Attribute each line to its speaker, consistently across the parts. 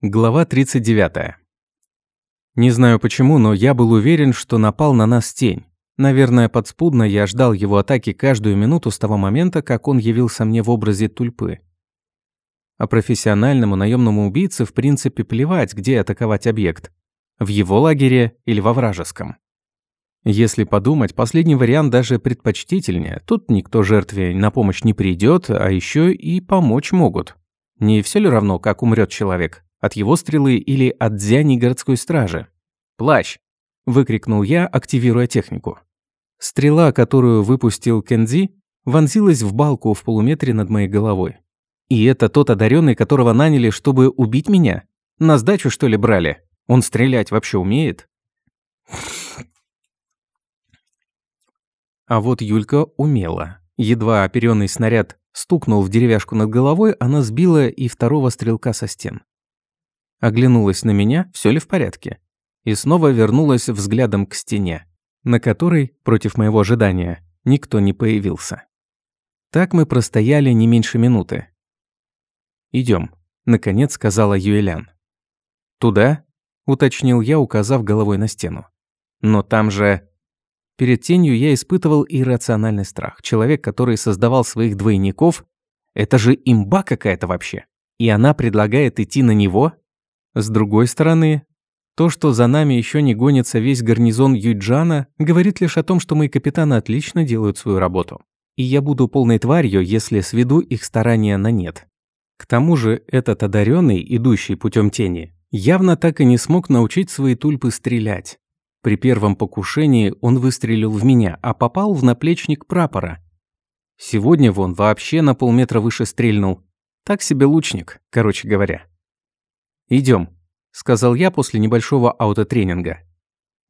Speaker 1: Глава 39. Не знаю почему, но я был уверен, что напал на нас тень. Наверное, подспудно я ждал его атаки каждую минуту с того момента, как он явился мне в образе тульпы. А профессиональному наемному убийце в принципе плевать, где атаковать объект. В его лагере или во вражеском. Если подумать, последний вариант даже предпочтительнее. Тут никто жертве на помощь не придет, а еще и помочь могут. Не все ли равно, как умрет человек? От его стрелы или от дзяни городской стражи? «Плащ!» – выкрикнул я, активируя технику. Стрела, которую выпустил Кензи, вонзилась в балку в полуметре над моей головой. И это тот одаренный, которого наняли, чтобы убить меня? На сдачу, что ли, брали? Он стрелять вообще умеет? А вот Юлька умела. Едва оперенный снаряд стукнул в деревяшку над головой, она сбила и второго стрелка со стен оглянулась на меня, все ли в порядке, и снова вернулась взглядом к стене, на которой, против моего ожидания, никто не появился. Так мы простояли не меньше минуты. Идем, наконец сказала Юэлян. «Туда?» – уточнил я, указав головой на стену. «Но там же...» Перед тенью я испытывал иррациональный страх. Человек, который создавал своих двойников, это же имба какая-то вообще. И она предлагает идти на него? С другой стороны, то, что за нами еще не гонится весь гарнизон Юджана, говорит лишь о том, что мои капитаны отлично делают свою работу. И я буду полной тварью, если сведу их старания на нет. К тому же этот одаренный, идущий путем тени, явно так и не смог научить свои тульпы стрелять. При первом покушении он выстрелил в меня, а попал в наплечник прапора. Сегодня вон вообще на полметра выше стрельнул. Так себе лучник, короче говоря. Идем, сказал я после небольшого аутотренинга.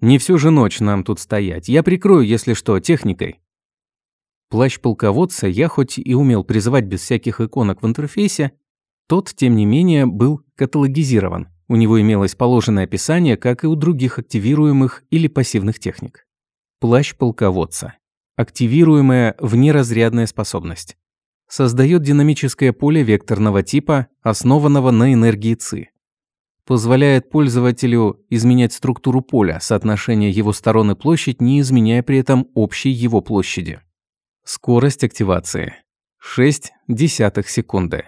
Speaker 1: Не всю же ночь нам тут стоять. Я прикрою, если что, техникой. Плащ полководца я хоть и умел призывать без всяких иконок в интерфейсе, тот, тем не менее, был каталогизирован. У него имелось положенное описание, как и у других активируемых или пассивных техник. Плащ полководца. Активируемая внеразрядная способность. Создает динамическое поле векторного типа, основанного на энергии ЦИ позволяет пользователю изменять структуру поля, соотношение его сторон и площадь, не изменяя при этом общей его площади. Скорость активации – 6 десятых секунды.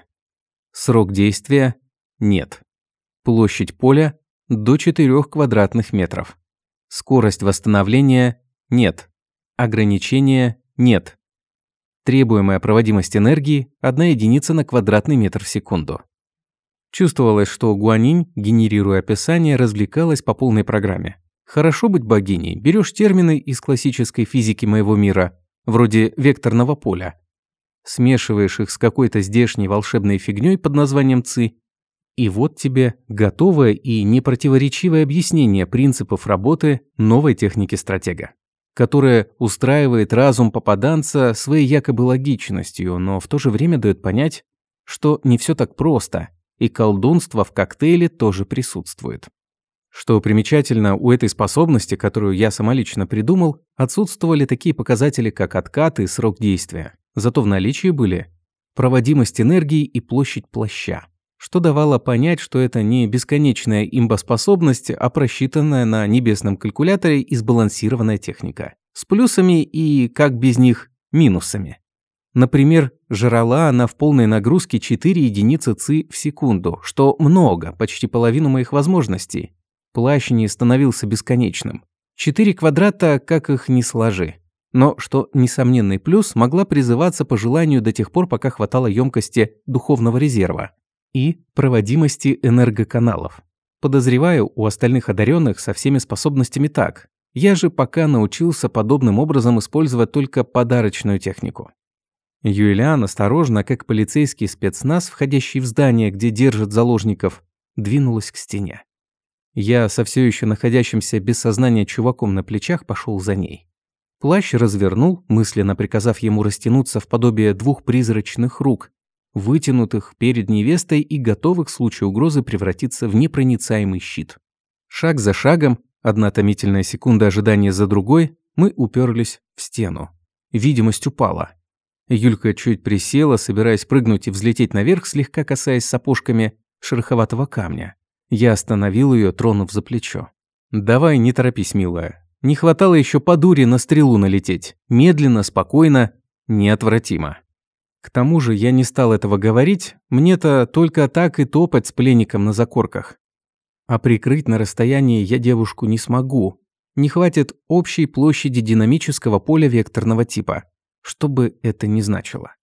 Speaker 1: Срок действия – нет. Площадь поля – до 4 квадратных метров. Скорость восстановления – нет. Ограничения – нет. Требуемая проводимость энергии – 1 единица на квадратный метр в секунду. Чувствовалось, что Гуанинь, генерируя описание, развлекалась по полной программе. Хорошо быть богиней. Берешь термины из классической физики моего мира, вроде векторного поля, смешиваешь их с какой-то здешней волшебной фигней под названием ЦИ, и вот тебе готовое и непротиворечивое объяснение принципов работы новой техники стратега, которая устраивает разум попаданца своей якобы логичностью, но в то же время дает понять, что не все так просто – и колдунство в коктейле тоже присутствует. Что примечательно, у этой способности, которую я самолично придумал, отсутствовали такие показатели, как откат и срок действия. Зато в наличии были проводимость энергии и площадь плаща, что давало понять, что это не бесконечная имбоспособность, а просчитанная на небесном калькуляторе и сбалансированная техника. С плюсами и, как без них, минусами. Например, жрала она в полной нагрузке 4 единицы ЦИ в секунду, что много, почти половину моих возможностей. Плащ не становился бесконечным. Четыре квадрата, как их не сложи. Но, что несомненный плюс, могла призываться по желанию до тех пор, пока хватало емкости духовного резерва и проводимости энергоканалов. Подозреваю, у остальных одаренных со всеми способностями так. Я же пока научился подобным образом использовать только подарочную технику. Юлиан осторожно, как полицейский спецназ, входящий в здание, где держат заложников, двинулась к стене. Я со все еще находящимся без сознания чуваком на плечах пошел за ней. Плащ развернул, мысленно приказав ему растянуться в подобие двух призрачных рук, вытянутых перед невестой и готовых в случае угрозы превратиться в непроницаемый щит. Шаг за шагом, одна томительная секунда ожидания за другой, мы уперлись в стену. Видимость упала. Юлька чуть присела, собираясь прыгнуть и взлететь наверх, слегка касаясь сапожками шероховатого камня. Я остановил ее, тронув за плечо. «Давай, не торопись, милая. Не хватало еще по дуре на стрелу налететь. Медленно, спокойно, неотвратимо». К тому же я не стал этого говорить, мне-то только так и топать с пленником на закорках. А прикрыть на расстоянии я девушку не смогу. Не хватит общей площади динамического поля векторного типа, что бы это ни значило.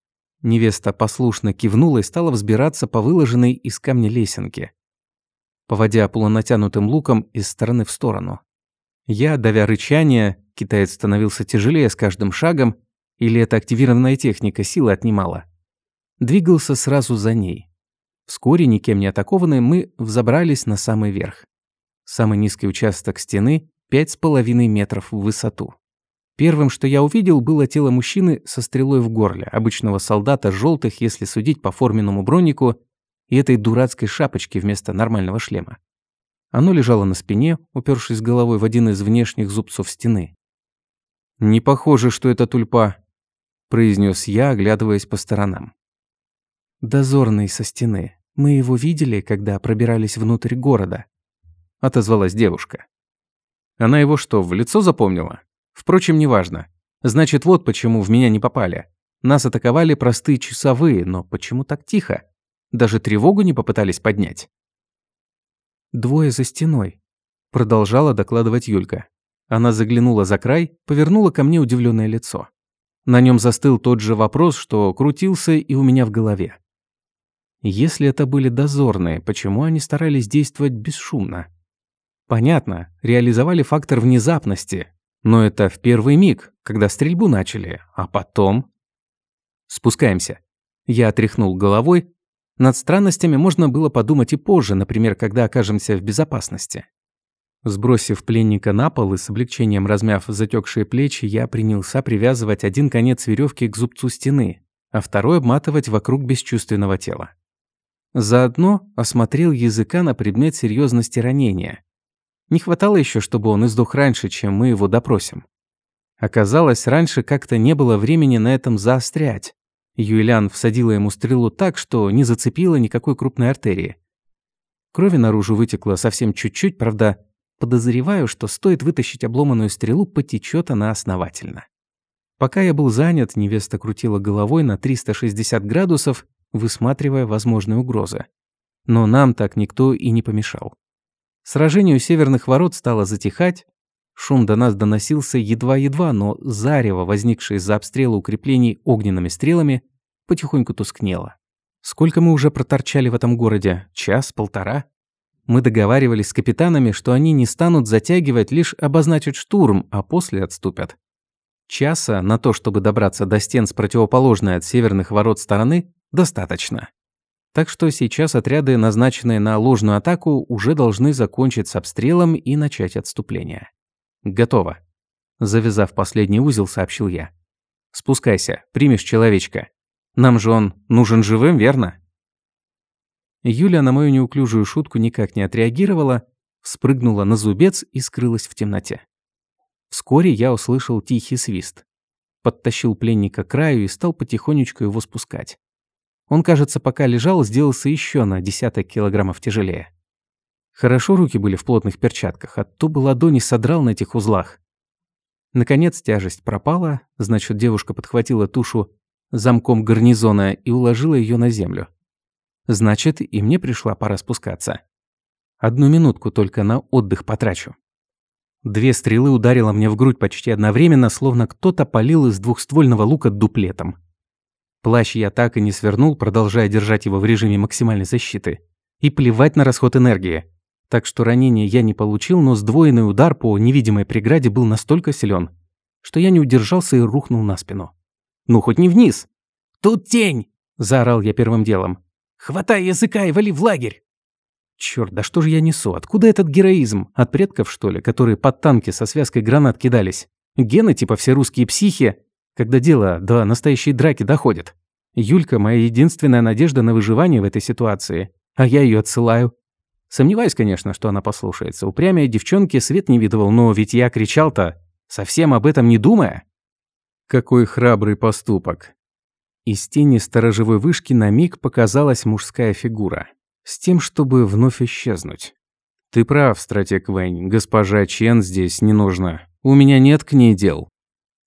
Speaker 1: Невеста послушно кивнула и стала взбираться по выложенной из камня лесенке, поводя полунатянутым луком из стороны в сторону. Я, давя рычание, китаец становился тяжелее с каждым шагом, или эта активированная техника силы отнимала, двигался сразу за ней. Вскоре, никем не атакованные, мы взобрались на самый верх. Самый низкий участок стены – пять с половиной метров в высоту. Первым, что я увидел, было тело мужчины со стрелой в горле, обычного солдата желтых, если судить по форменному бронику, и этой дурацкой шапочке вместо нормального шлема. Оно лежало на спине, упершись головой в один из внешних зубцов стены. «Не похоже, что это тульпа», – произнес я, оглядываясь по сторонам. «Дозорный со стены. Мы его видели, когда пробирались внутрь города», – отозвалась девушка. Она его что, в лицо запомнила? Впрочем, неважно. Значит, вот почему в меня не попали. Нас атаковали простые часовые, но почему так тихо? Даже тревогу не попытались поднять. «Двое за стеной», – продолжала докладывать Юлька. Она заглянула за край, повернула ко мне удивленное лицо. На нем застыл тот же вопрос, что крутился и у меня в голове. Если это были дозорные, почему они старались действовать бесшумно? Понятно, реализовали фактор внезапности, но это в первый миг, когда стрельбу начали, а потом... Спускаемся. Я отряхнул головой. Над странностями можно было подумать и позже, например, когда окажемся в безопасности. Сбросив пленника на пол и с облегчением размяв затекшие плечи, я принялся привязывать один конец веревки к зубцу стены, а второй обматывать вокруг бесчувственного тела. Заодно осмотрел языка на предмет серьезности ранения. Не хватало еще, чтобы он издох раньше, чем мы его допросим. Оказалось, раньше как-то не было времени на этом заострять. Юэлян всадила ему стрелу так, что не зацепила никакой крупной артерии. Крови наружу вытекло совсем чуть-чуть, правда, подозреваю, что стоит вытащить обломанную стрелу, потечет она основательно. Пока я был занят, невеста крутила головой на 360 градусов высматривая возможные угрозы. Но нам так никто и не помешал. Сражение у северных ворот стало затихать, шум до нас доносился едва-едва, но зарево, возникшее из-за обстрела укреплений огненными стрелами, потихоньку тускнело. Сколько мы уже проторчали в этом городе? Час, полтора? Мы договаривались с капитанами, что они не станут затягивать, лишь обозначат штурм, а после отступят. Часа на то, чтобы добраться до стен с противоположной от северных ворот стороны, достаточно. Так что сейчас отряды, назначенные на ложную атаку, уже должны закончить с обстрелом и начать отступление. Готово. Завязав последний узел, сообщил я. Спускайся, примешь человечка. Нам же он нужен живым, верно? Юля на мою неуклюжую шутку никак не отреагировала, спрыгнула на зубец и скрылась в темноте. Вскоре я услышал тихий свист. Подтащил пленника к краю и стал потихонечку его спускать. Он, кажется, пока лежал, сделался еще на десяток килограммов тяжелее. Хорошо руки были в плотных перчатках, а то бы ладони содрал на этих узлах. Наконец тяжесть пропала, значит, девушка подхватила тушу замком гарнизона и уложила ее на землю. Значит, и мне пришла пора спускаться. Одну минутку только на отдых потрачу. Две стрелы ударило мне в грудь почти одновременно, словно кто-то полил из двухствольного лука дуплетом. Плащ я так и не свернул, продолжая держать его в режиме максимальной защиты. И плевать на расход энергии. Так что ранение я не получил, но сдвоенный удар по невидимой преграде был настолько силен, что я не удержался и рухнул на спину. Ну, хоть не вниз. «Тут тень!» – заорал я первым делом. «Хватай языка и вали в лагерь!» Черт, да что же я несу? Откуда этот героизм? От предков, что ли, которые под танки со связкой гранат кидались? Гены типа все русские психи? Когда дело до настоящей драки доходит. Юлька – моя единственная надежда на выживание в этой ситуации, а я ее отсылаю. Сомневаюсь, конечно, что она послушается. Упрямая девчонки свет не видывал, но ведь я кричал-то, совсем об этом не думая. Какой храбрый поступок. Из тени сторожевой вышки на миг показалась мужская фигура. С тем, чтобы вновь исчезнуть. Ты прав, стратег Вэнь, госпожа Чен здесь не нужна. У меня нет к ней дел.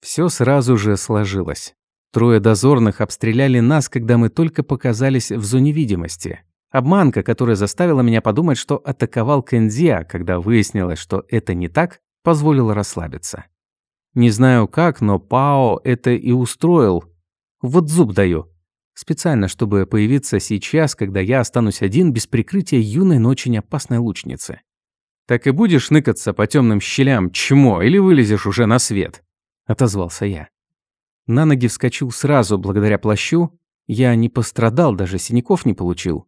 Speaker 1: Все сразу же сложилось. Трое дозорных обстреляли нас, когда мы только показались в зоне видимости. Обманка, которая заставила меня подумать, что атаковал Кэнзия, когда выяснилось, что это не так, позволила расслабиться. Не знаю как, но Пао это и устроил. Вот зуб даю. Специально, чтобы появиться сейчас, когда я останусь один без прикрытия юной, но очень опасной лучницы. «Так и будешь ныкаться по темным щелям, чмо, или вылезешь уже на свет?» – отозвался я. На ноги вскочил сразу, благодаря плащу. Я не пострадал, даже синяков не получил.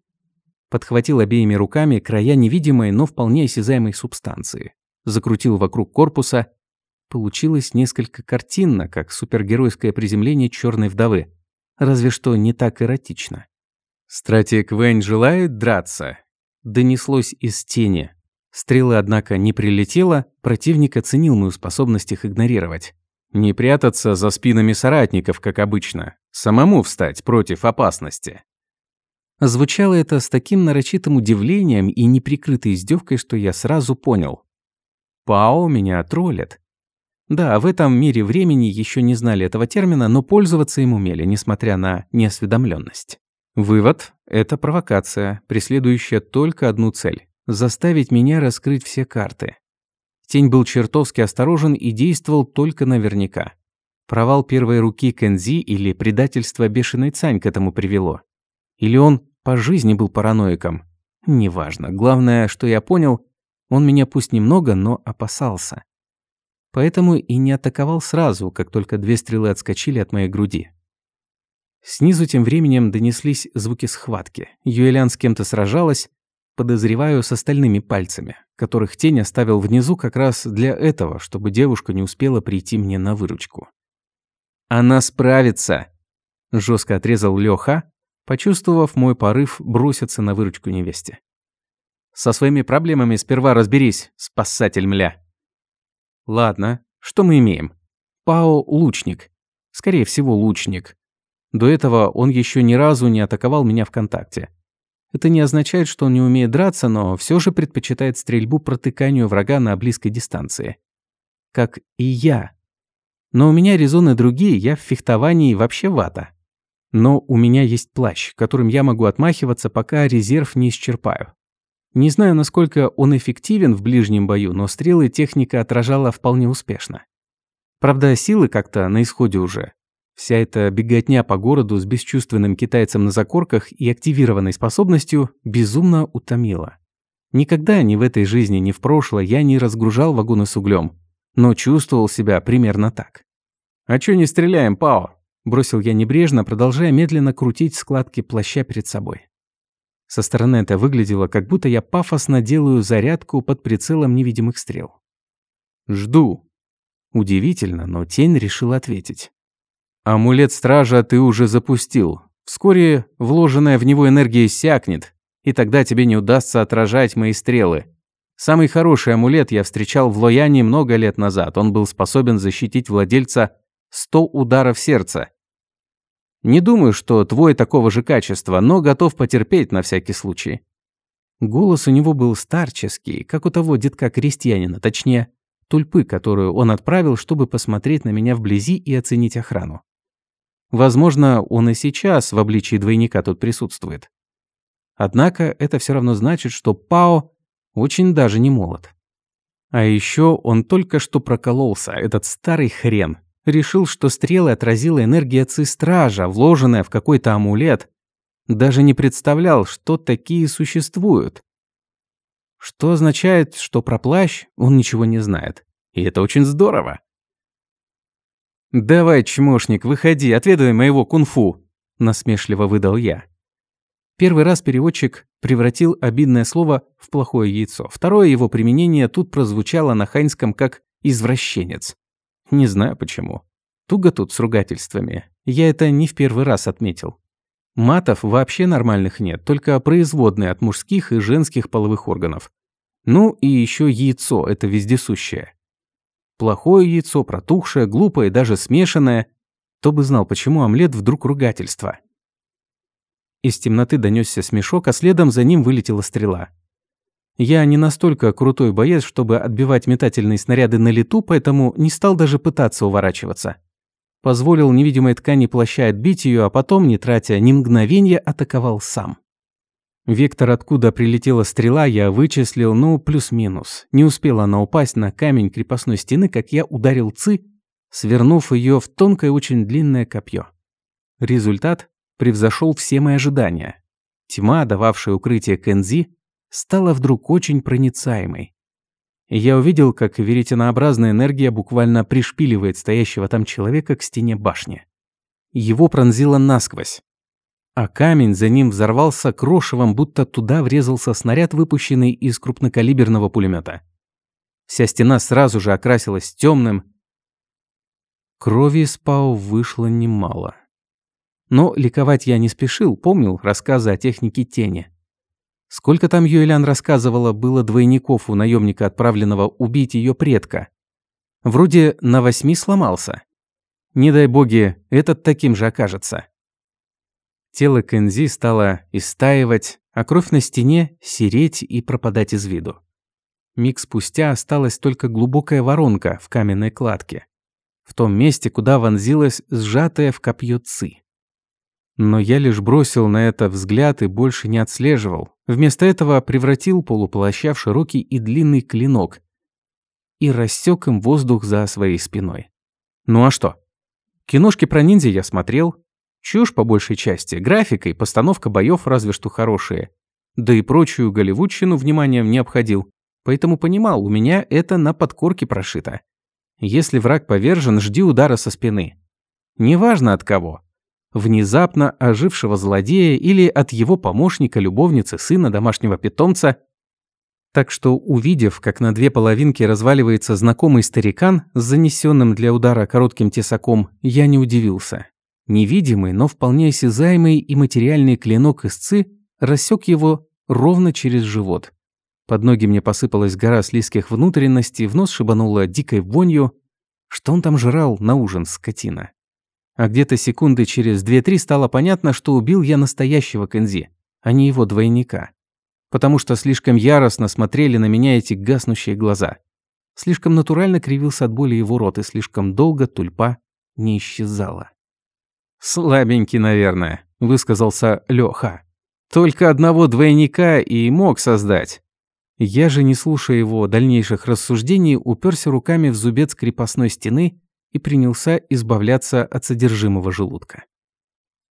Speaker 1: Подхватил обеими руками края невидимой, но вполне осязаемой субстанции. Закрутил вокруг корпуса. Получилось несколько картинно, как супергеройское приземление черной вдовы. Разве что не так эротично. «Стратег Вэнь желает драться?» Донеслось из тени. Стрелы, однако, не прилетело, противник оценил мою способность их игнорировать. Не прятаться за спинами соратников, как обычно. Самому встать против опасности. Звучало это с таким нарочитым удивлением и неприкрытой издевкой, что я сразу понял. Пао меня троллит. Да, в этом мире времени еще не знали этого термина, но пользоваться им умели, несмотря на неосведомленность. Вывод – это провокация, преследующая только одну цель – заставить меня раскрыть все карты. Тень был чертовски осторожен и действовал только наверняка. Провал первой руки Кензи или предательство бешеной Цань к этому привело. Или он по жизни был параноиком. Неважно. Главное, что я понял, он меня пусть немного, но опасался. Поэтому и не атаковал сразу, как только две стрелы отскочили от моей груди. Снизу тем временем донеслись звуки схватки. Юэлян с кем-то сражалась, подозреваю, с остальными пальцами, которых тень оставил внизу как раз для этого, чтобы девушка не успела прийти мне на выручку. «Она справится!» – жестко отрезал Лёха, почувствовав мой порыв броситься на выручку невесте. «Со своими проблемами сперва разберись, спасатель мля!» «Ладно, что мы имеем?» «Пао – лучник. Скорее всего, лучник. До этого он еще ни разу не атаковал меня в контакте. Это не означает, что он не умеет драться, но все же предпочитает стрельбу протыканию врага на близкой дистанции. Как и я. Но у меня резоны другие, я в фехтовании вообще вата. Но у меня есть плащ, которым я могу отмахиваться, пока резерв не исчерпаю. Не знаю, насколько он эффективен в ближнем бою, но стрелы техника отражала вполне успешно. Правда, силы как-то на исходе уже. Вся эта беготня по городу с бесчувственным китайцем на закорках и активированной способностью безумно утомила. Никогда ни в этой жизни, ни в прошлое я не разгружал вагоны с углем, но чувствовал себя примерно так. «А чё не стреляем, Пао?» – бросил я небрежно, продолжая медленно крутить складки плаща перед собой. Со стороны это выглядело, как будто я пафосно делаю зарядку под прицелом невидимых стрел. «Жду». Удивительно, но тень решил ответить. Амулет стража ты уже запустил. Вскоре вложенная в него энергия иссякнет, и тогда тебе не удастся отражать мои стрелы. Самый хороший амулет я встречал в Лояне много лет назад. Он был способен защитить владельца 100 ударов сердца. Не думаю, что твой такого же качества, но готов потерпеть на всякий случай. Голос у него был старческий, как у того детка-крестьянина, точнее, тульпы, которую он отправил, чтобы посмотреть на меня вблизи и оценить охрану. Возможно, он и сейчас в обличии двойника тут присутствует. Однако это все равно значит, что Пао очень даже не молод. А еще он только что прокололся, этот старый хрен. Решил, что стрелы отразила энергия Цистража, вложенная в какой-то амулет. Даже не представлял, что такие существуют. Что означает, что про плащ он ничего не знает. И это очень здорово. «Давай, чмошник, выходи, отведай моего кунг-фу», – насмешливо выдал я. Первый раз переводчик превратил обидное слово в плохое яйцо. Второе его применение тут прозвучало на ханьском как «извращенец». Не знаю почему. Туго тут с ругательствами. Я это не в первый раз отметил. Матов вообще нормальных нет, только производные от мужских и женских половых органов. Ну и еще яйцо, это вездесущее. Плохое яйцо, протухшее, глупое, даже смешанное. Кто бы знал, почему омлет вдруг ругательство. Из темноты донесся смешок, а следом за ним вылетела стрела. Я не настолько крутой боец, чтобы отбивать метательные снаряды на лету, поэтому не стал даже пытаться уворачиваться. Позволил невидимой ткани плаща отбить ее, а потом, не тратя ни мгновения, атаковал сам. Вектор, откуда прилетела стрела, я вычислил, ну, плюс-минус. Не успела она упасть на камень крепостной стены, как я ударил ци, свернув ее в тонкое, очень длинное копье. Результат превзошел все мои ожидания. Тьма, дававшая укрытие Кензи, стала вдруг очень проницаемой. Я увидел, как веретенообразная энергия буквально пришпиливает стоящего там человека к стене башни. Его пронзило насквозь. А камень за ним взорвался крошевом, будто туда врезался снаряд, выпущенный из крупнокалиберного пулемета. Вся стена сразу же окрасилась темным. Крови из Пау вышло немало. Но ликовать я не спешил, помнил рассказы о технике тени. Сколько там Юэлян рассказывала, было двойников у наемника, отправленного убить ее предка. Вроде на восьми сломался. Не дай боги, этот таким же окажется. Тело Кензи стало истаивать, а кровь на стене сереть и пропадать из виду. Миг спустя осталась только глубокая воронка в каменной кладке, в том месте, куда вонзилась сжатая в копье ци. Но я лишь бросил на это взгляд и больше не отслеживал. Вместо этого превратил полуплаща в широкий и длинный клинок и рассек им воздух за своей спиной. Ну а что? Киношки про ниндзя я смотрел. Чушь по большей части, графика и постановка боев разве что хорошие. Да и прочую голливудщину вниманием не обходил. Поэтому понимал, у меня это на подкорке прошито. Если враг повержен, жди удара со спины. Неважно от кого внезапно ожившего злодея или от его помощника, любовницы, сына, домашнего питомца. Так что, увидев, как на две половинки разваливается знакомый старикан с занесенным для удара коротким тесаком, я не удивился. Невидимый, но вполне осязаемый и материальный клинок истцы рассек его ровно через живот. Под ноги мне посыпалась гора слизких внутренностей, в нос шибануло дикой вонью. Что он там жрал на ужин, скотина? А где-то секунды через две-три стало понятно, что убил я настоящего Кензи, а не его двойника. Потому что слишком яростно смотрели на меня эти гаснущие глаза. Слишком натурально кривился от боли его рот, и слишком долго тульпа не исчезала. «Слабенький, наверное», – высказался Лёха. «Только одного двойника и мог создать». Я же, не слушая его дальнейших рассуждений, уперся руками в зубец крепостной стены и принялся избавляться от содержимого желудка.